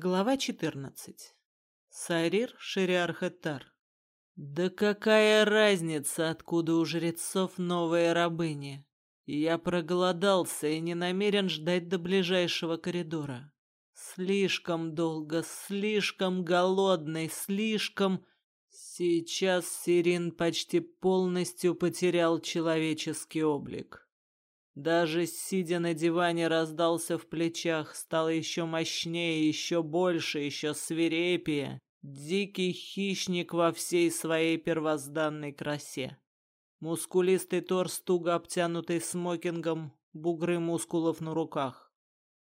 Глава 14. Сарир Шириархетар. Да какая разница, откуда у жрецов новые рабыни? Я проголодался и не намерен ждать до ближайшего коридора. Слишком долго, слишком голодный, слишком... Сейчас Сирин почти полностью потерял человеческий облик. Даже сидя на диване раздался в плечах, стал еще мощнее, еще больше, еще свирепее. Дикий хищник во всей своей первозданной красе. Мускулистый торс, туго обтянутый смокингом, бугры мускулов на руках.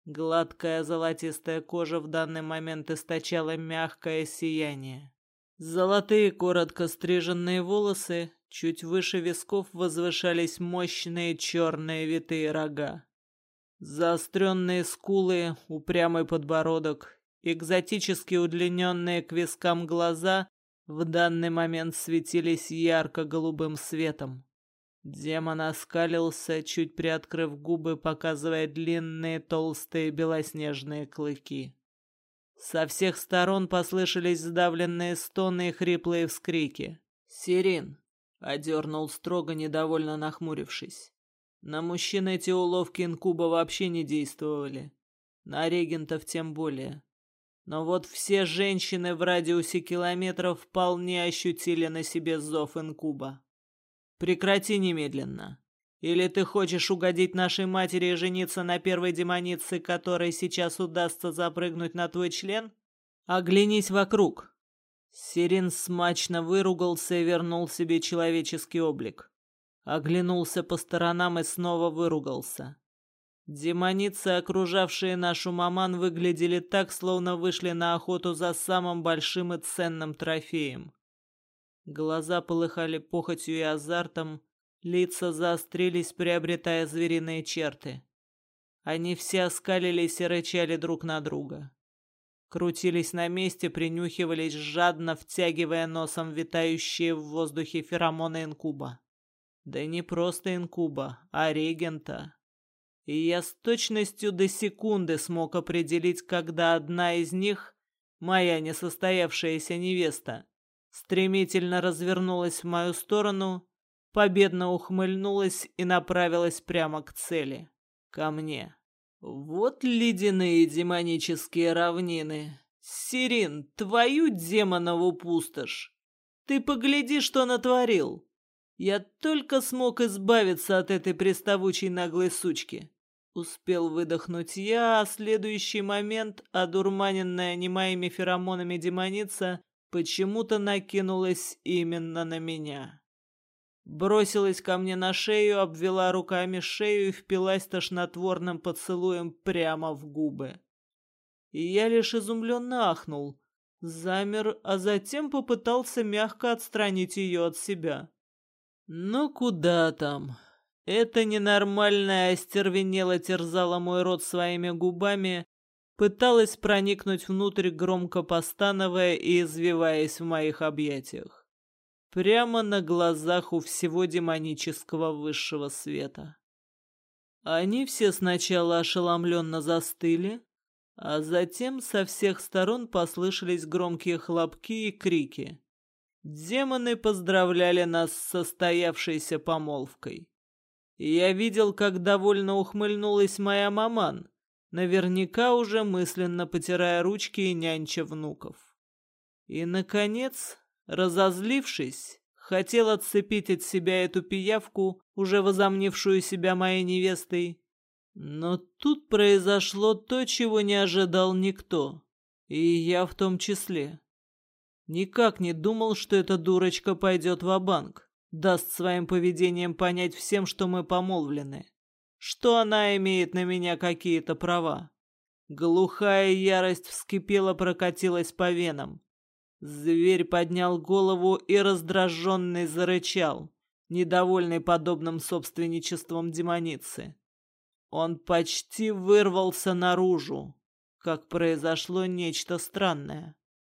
Гладкая золотистая кожа в данный момент источала мягкое сияние. Золотые коротко стриженные волосы Чуть выше висков возвышались мощные черные витые рога. Заостренные скулы, упрямый подбородок, экзотически удлиненные к вискам глаза в данный момент светились ярко-голубым светом. Демон оскалился, чуть приоткрыв губы, показывая длинные толстые белоснежные клыки. Со всех сторон послышались сдавленные стоны и хриплые вскрики. «Сирин, Одернул строго, недовольно нахмурившись. На мужчин эти уловки инкуба вообще не действовали. На регентов тем более. Но вот все женщины в радиусе километров вполне ощутили на себе зов инкуба. Прекрати немедленно. Или ты хочешь угодить нашей матери и жениться на первой демонице, которой сейчас удастся запрыгнуть на твой член? Оглянись вокруг. Сирин смачно выругался и вернул себе человеческий облик. Оглянулся по сторонам и снова выругался. Демоницы, окружавшие нашу маман, выглядели так, словно вышли на охоту за самым большим и ценным трофеем. Глаза полыхали похотью и азартом, лица заострились, приобретая звериные черты. Они все оскалились и рычали друг на друга крутились на месте, принюхивались, жадно втягивая носом витающие в воздухе феромоны инкуба. Да не просто инкуба, а регента. И я с точностью до секунды смог определить, когда одна из них, моя несостоявшаяся невеста, стремительно развернулась в мою сторону, победно ухмыльнулась и направилась прямо к цели, ко мне. Вот ледяные демонические равнины. Сирин, твою демонову пустошь. Ты погляди, что натворил. Я только смог избавиться от этой приставучей наглой сучки. Успел выдохнуть я, а следующий момент, одурманенная не моими феромонами демоница, почему-то накинулась именно на меня. Бросилась ко мне на шею, обвела руками шею и впилась тошнотворным поцелуем прямо в губы. И я лишь изумленно ахнул, замер, а затем попытался мягко отстранить ее от себя. «Ну куда там?» Эта ненормальная остервенела терзала мой рот своими губами, пыталась проникнуть внутрь, громко постановая и извиваясь в моих объятиях прямо на глазах у всего демонического высшего света. Они все сначала ошеломленно застыли, а затем со всех сторон послышались громкие хлопки и крики. Демоны поздравляли нас с состоявшейся помолвкой. Я видел, как довольно ухмыльнулась моя маман, наверняка уже мысленно потирая ручки и нянча внуков. И, наконец, Разозлившись, хотел отцепить от себя эту пиявку, уже возомнившую себя моей невестой. Но тут произошло то, чего не ожидал никто, и я в том числе. Никак не думал, что эта дурочка пойдет в банк даст своим поведением понять всем, что мы помолвлены, что она имеет на меня какие-то права. Глухая ярость вскипела, прокатилась по венам. Зверь поднял голову и раздраженный зарычал, недовольный подобным собственничеством демоницы. Он почти вырвался наружу, как произошло нечто странное.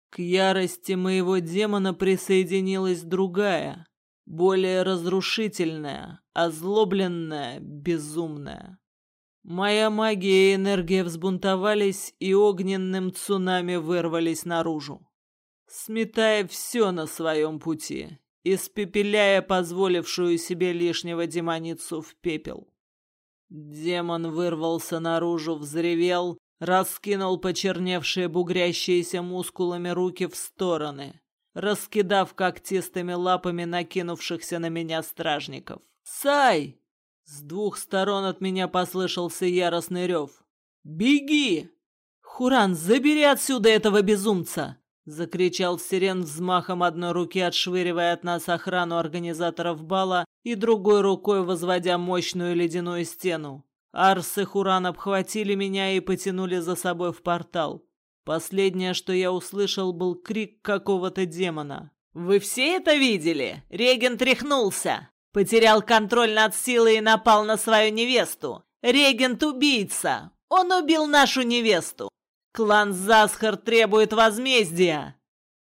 К ярости моего демона присоединилась другая, более разрушительная, озлобленная, безумная. Моя магия и энергия взбунтовались и огненным цунами вырвались наружу, сметая все на своем пути, испепеляя позволившую себе лишнего демоницу в пепел. Демон вырвался наружу, взревел, раскинул почерневшие бугрящиеся мускулами руки в стороны, раскидав когтистыми лапами накинувшихся на меня стражников. «Сай!» С двух сторон от меня послышался яростный рев. «Беги!» «Хуран, забери отсюда этого безумца!» Закричал Сирен взмахом одной руки, отшвыривая от нас охрану организаторов бала и другой рукой возводя мощную ледяную стену. Арс и Хуран обхватили меня и потянули за собой в портал. Последнее, что я услышал, был крик какого-то демона. «Вы все это видели? Реген тряхнулся! Потерял контроль над силой и напал на свою невесту! Регент убийца! Он убил нашу невесту! Клан Засхар требует возмездия!»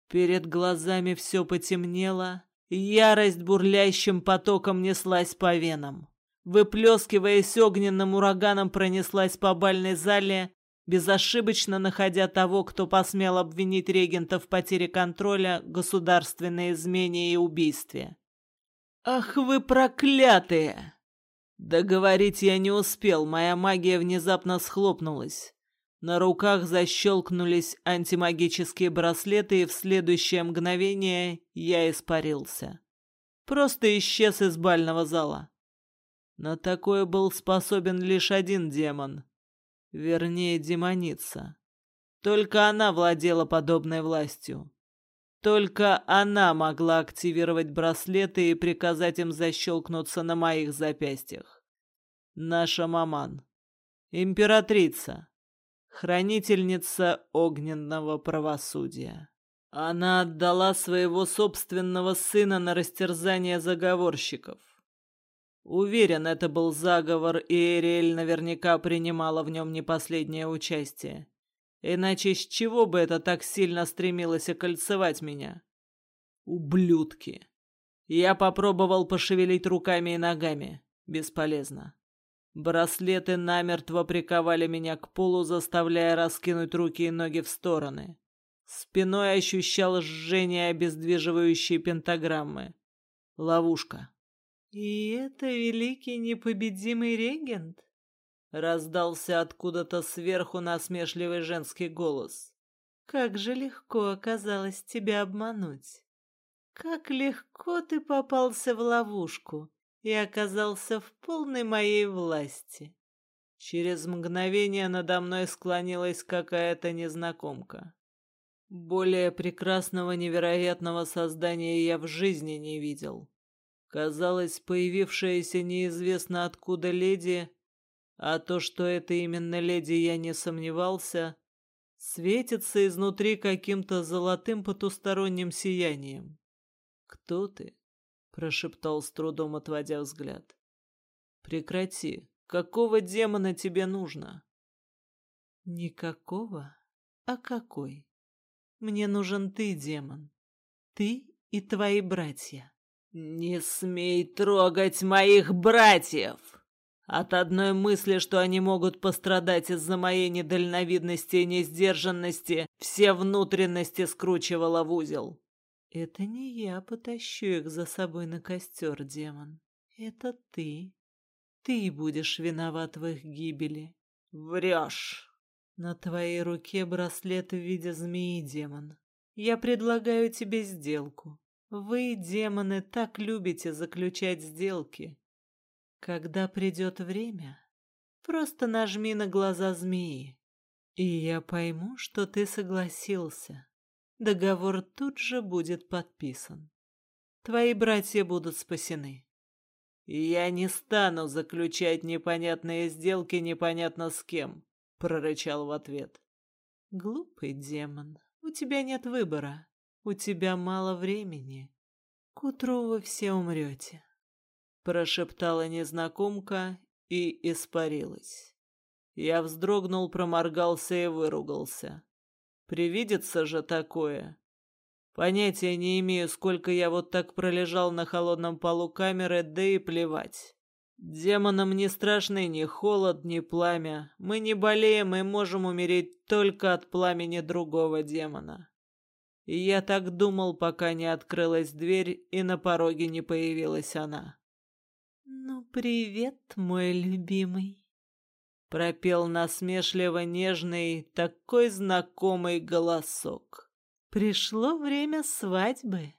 Перед глазами все потемнело, ярость бурлящим потоком неслась по венам. Выплескиваясь огненным ураганом, пронеслась по бальной зале, безошибочно находя того, кто посмел обвинить регента в потере контроля, государственной измене и убийстве. «Ах вы проклятые!» Договорить я не успел, моя магия внезапно схлопнулась. На руках защелкнулись антимагические браслеты, и в следующее мгновение я испарился. Просто исчез из бального зала. На такое был способен лишь один демон. Вернее, демоница. Только она владела подобной властью. Только она могла активировать браслеты и приказать им защелкнуться на моих запястьях. Наша маман. Императрица хранительница огненного правосудия. Она отдала своего собственного сына на растерзание заговорщиков. Уверен, это был заговор, и Эриэль наверняка принимала в нем не последнее участие. Иначе с чего бы это так сильно стремилось окольцевать меня? Ублюдки! Я попробовал пошевелить руками и ногами. Бесполезно. Браслеты намертво приковали меня к полу, заставляя раскинуть руки и ноги в стороны. Спиной ощущал жжение обездвиживающей пентаграммы. Ловушка. «И это великий непобедимый регент?» Раздался откуда-то сверху насмешливый женский голос. «Как же легко оказалось тебя обмануть! Как легко ты попался в ловушку!» И оказался в полной моей власти. Через мгновение надо мной склонилась какая-то незнакомка. Более прекрасного невероятного создания я в жизни не видел. Казалось, появившаяся неизвестно откуда леди, а то, что это именно леди, я не сомневался, светится изнутри каким-то золотым потусторонним сиянием. Кто ты? Прошептал с трудом, отводя взгляд. Прекрати. Какого демона тебе нужно? Никакого, а какой? Мне нужен ты, демон. Ты и твои братья. Не смей трогать моих братьев! От одной мысли, что они могут пострадать из-за моей недальновидности и несдержанности, все внутренности скручивала в узел. Это не я потащу их за собой на костер, демон. Это ты. Ты будешь виноват в их гибели. Врешь. На твоей руке браслет в виде змеи, демон. Я предлагаю тебе сделку. Вы, демоны, так любите заключать сделки. Когда придет время, просто нажми на глаза змеи, и я пойму, что ты согласился договор тут же будет подписан. Твои братья будут спасены. Я не стану заключать непонятные сделки непонятно с кем, прорычал в ответ. Глупый демон, у тебя нет выбора. У тебя мало времени. К утру вы все умрете. Прошептала незнакомка и испарилась. Я вздрогнул, проморгался и выругался. Привидится же такое. Понятия не имею, сколько я вот так пролежал на холодном полу камеры, да и плевать. Демонам не страшны ни холод, ни пламя. Мы не болеем и можем умереть только от пламени другого демона. И я так думал, пока не открылась дверь и на пороге не появилась она. «Ну, привет, мой любимый!» Пропел насмешливо нежный, такой знакомый голосок. «Пришло время свадьбы!»